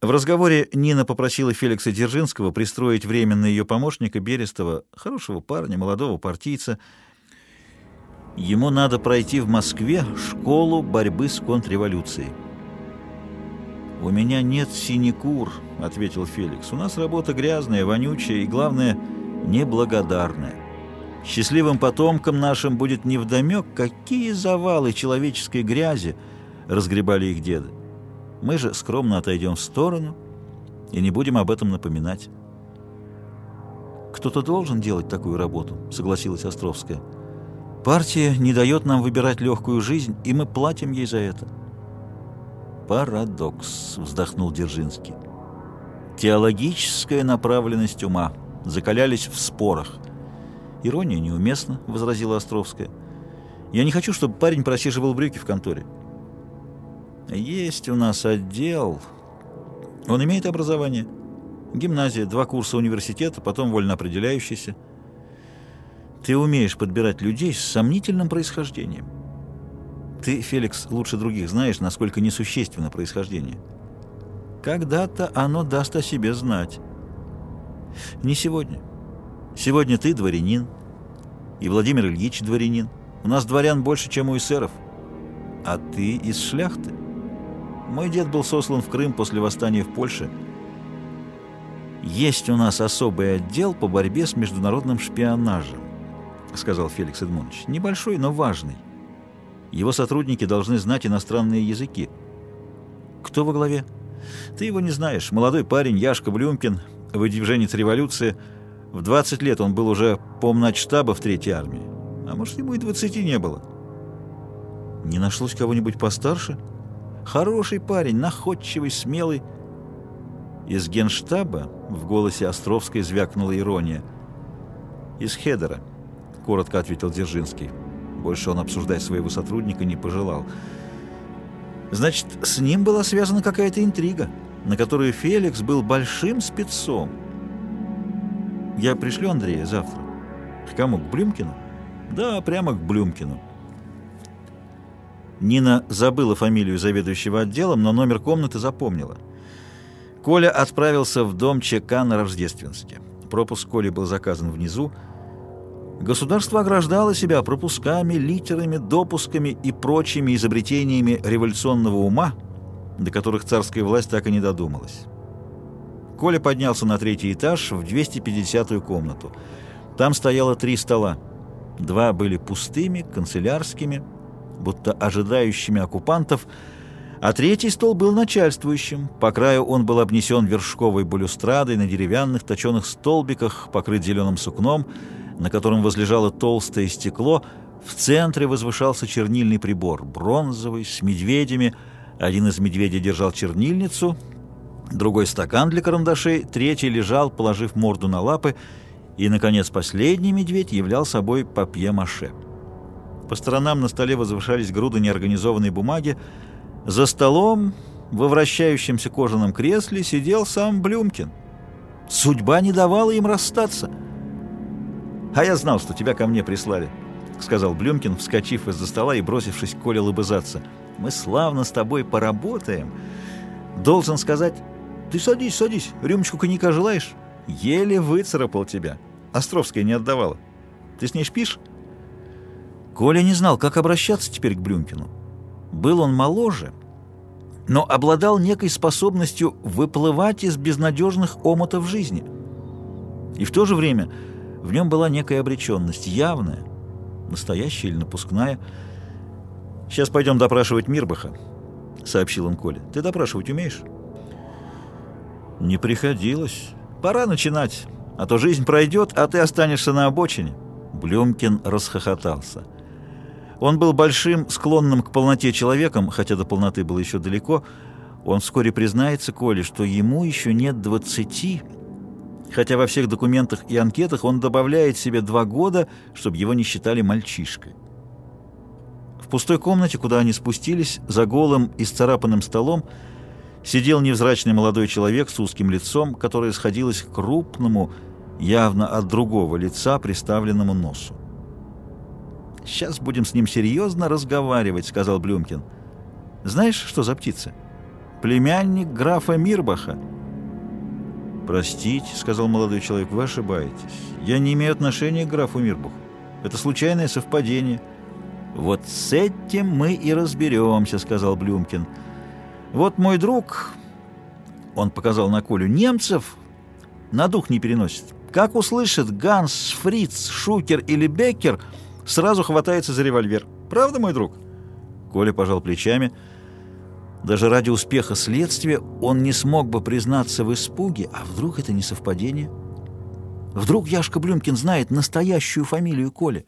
В разговоре Нина попросила Феликса Дзержинского пристроить временно ее помощника Берестова, хорошего парня, молодого партийца. Ему надо пройти в Москве школу борьбы с контрреволюцией. «У меня нет синекур», — ответил Феликс. «У нас работа грязная, вонючая и, главное, неблагодарная. Счастливым потомкам нашим будет невдомек, какие завалы человеческой грязи разгребали их деды. Мы же скромно отойдем в сторону и не будем об этом напоминать. «Кто-то должен делать такую работу», — согласилась Островская. «Партия не дает нам выбирать легкую жизнь, и мы платим ей за это». «Парадокс», — вздохнул Дзержинский. «Теологическая направленность ума. Закалялись в спорах». «Ирония неуместна», — возразила Островская. «Я не хочу, чтобы парень просиживал брюки в конторе». Есть у нас отдел. Он имеет образование. Гимназия, два курса университета, потом вольно определяющийся. Ты умеешь подбирать людей с сомнительным происхождением. Ты, Феликс, лучше других знаешь, насколько несущественно происхождение. Когда-то оно даст о себе знать. Не сегодня. Сегодня ты дворянин, и Владимир Ильич дворянин. У нас дворян больше, чем у эсеров. А ты из шляхты. Мой дед был сослан в Крым после восстания в Польше. «Есть у нас особый отдел по борьбе с международным шпионажем», — сказал Феликс Эдмундович. «Небольшой, но важный. Его сотрудники должны знать иностранные языки». «Кто во главе?» «Ты его не знаешь. Молодой парень Яшка Блюмкин, выдвиженец революции. В 20 лет он был уже помначштаба в Третьей армии. А может, ему и 20 не было». «Не нашлось кого-нибудь постарше?» Хороший парень, находчивый, смелый. Из генштаба в голосе Островской звякнула ирония. «Из Хедера», — коротко ответил Дзержинский. Больше он обсуждать своего сотрудника не пожелал. «Значит, с ним была связана какая-то интрига, на которую Феликс был большим спецом. Я пришлю Андрея завтра. К кому? К Блюмкину?» «Да, прямо к Блюмкину». Нина забыла фамилию заведующего отделом, но номер комнаты запомнила. Коля отправился в дом ЧК на Рождественске. Пропуск Коли был заказан внизу. Государство ограждало себя пропусками, литерами, допусками и прочими изобретениями революционного ума, до которых царская власть так и не додумалась. Коля поднялся на третий этаж в 250-ю комнату. Там стояло три стола. Два были пустыми, канцелярскими, будто ожидающими оккупантов, а третий стол был начальствующим. По краю он был обнесен вершковой балюстрадой на деревянных точеных столбиках, покрыт зеленым сукном, на котором возлежало толстое стекло. В центре возвышался чернильный прибор, бронзовый, с медведями. Один из медведей держал чернильницу, другой стакан для карандашей, третий лежал, положив морду на лапы, и, наконец, последний медведь являл собой папье-маше. По сторонам на столе возвышались груды неорганизованной бумаги. За столом, во вращающемся кожаном кресле, сидел сам Блюмкин. Судьба не давала им расстаться. «А я знал, что тебя ко мне прислали», — сказал Блюмкин, вскочив из-за стола и бросившись к Коле лыбызаться. «Мы славно с тобой поработаем. Должен сказать...» «Ты садись, садись. Рюмочку коньяка желаешь?» «Еле выцарапал тебя. Островская не отдавала. Ты с ней шпишь?» Коля не знал, как обращаться теперь к Блюмкину. Был он моложе, но обладал некой способностью выплывать из безнадежных омутов жизни. И в то же время в нем была некая обреченность, явная, настоящая или напускная. «Сейчас пойдем допрашивать Мирбаха», — сообщил он Коле. «Ты допрашивать умеешь?» «Не приходилось. Пора начинать, а то жизнь пройдет, а ты останешься на обочине». Блюмкин расхохотался. Он был большим, склонным к полноте человеком, хотя до полноты было еще далеко. Он вскоре признается Коле, что ему еще нет двадцати, хотя во всех документах и анкетах он добавляет себе два года, чтобы его не считали мальчишкой. В пустой комнате, куда они спустились, за голым и сцарапанным столом, сидел невзрачный молодой человек с узким лицом, которое сходилось к крупному, явно от другого лица, приставленному носу. «Сейчас будем с ним серьезно разговаривать», — сказал Блюмкин. «Знаешь, что за птица?» племянник графа Мирбаха. «Простите», — сказал молодой человек, — «вы ошибаетесь. Я не имею отношения к графу Мирбаху. Это случайное совпадение». «Вот с этим мы и разберемся», — сказал Блюмкин. «Вот мой друг...» — он показал на Колю. «Немцев на дух не переносит. Как услышит Ганс, Фриц, Шукер или Беккер, сразу хватается за револьвер. Правда, мой друг?» Коля пожал плечами. Даже ради успеха следствия он не смог бы признаться в испуге, а вдруг это не совпадение? Вдруг Яшка Блюмкин знает настоящую фамилию Коля?